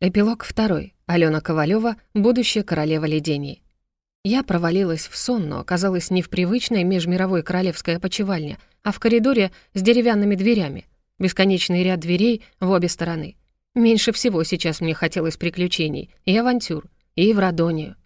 Эпилог второй. Алена Ковалева, будущая королева ледений. Я провалилась в сон, но оказалась не в привычной межмировой королевской опочивальне, а в коридоре с деревянными дверями. Бесконечный ряд дверей в обе стороны. Меньше всего сейчас мне хотелось приключений и авантюр, и в Радонию.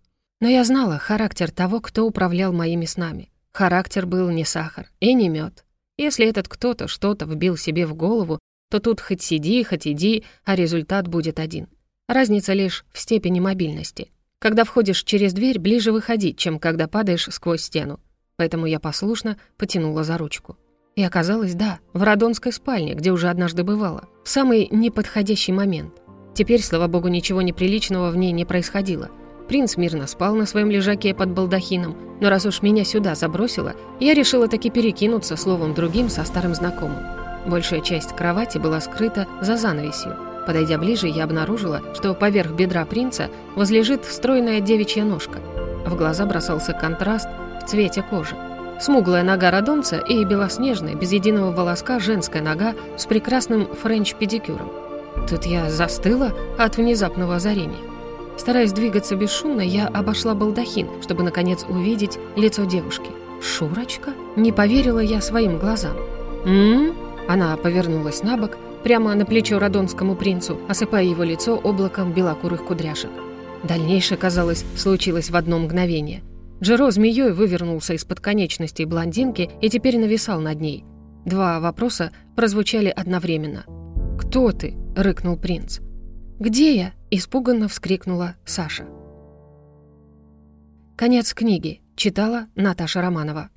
Но я знала характер того, кто управлял моими снами. Характер был не сахар и не мед. Если этот кто-то что-то вбил себе в голову, то тут хоть сиди, хоть иди, а результат будет один. Разница лишь в степени мобильности. Когда входишь через дверь, ближе выходить, чем когда падаешь сквозь стену. Поэтому я послушно потянула за ручку. И оказалось, да, в Радонской спальне, где уже однажды бывала, в самый неподходящий момент. Теперь, слава богу, ничего неприличного в ней не происходило — Принц мирно спал на своем лежаке под балдахином, но раз уж меня сюда забросило, я решила таки перекинуться словом другим со старым знакомым. Большая часть кровати была скрыта за занавесью. Подойдя ближе, я обнаружила, что поверх бедра принца возлежит стройная девичья ножка. В глаза бросался контраст в цвете кожи. Смуглая нога радонца и белоснежная, без единого волоска, женская нога с прекрасным френч-педикюром. Тут я застыла от внезапного озарения. Стараясь двигаться бесшумно, я обошла балдахин, чтобы, наконец, увидеть лицо девушки. «Шурочка?» Не поверила я своим глазам. «М?», Она повернулась на бок, прямо на плечо радонскому принцу, осыпая его лицо облаком белокурых кудряшек. Дальнейшее, казалось, случилось в одно мгновение. Джеро змеей вывернулся из-под конечностей блондинки и теперь нависал над ней. Два вопроса прозвучали одновременно. «Кто ты?» — рыкнул принц. «Где я?» — испуганно вскрикнула Саша. Конец книги. Читала Наташа Романова.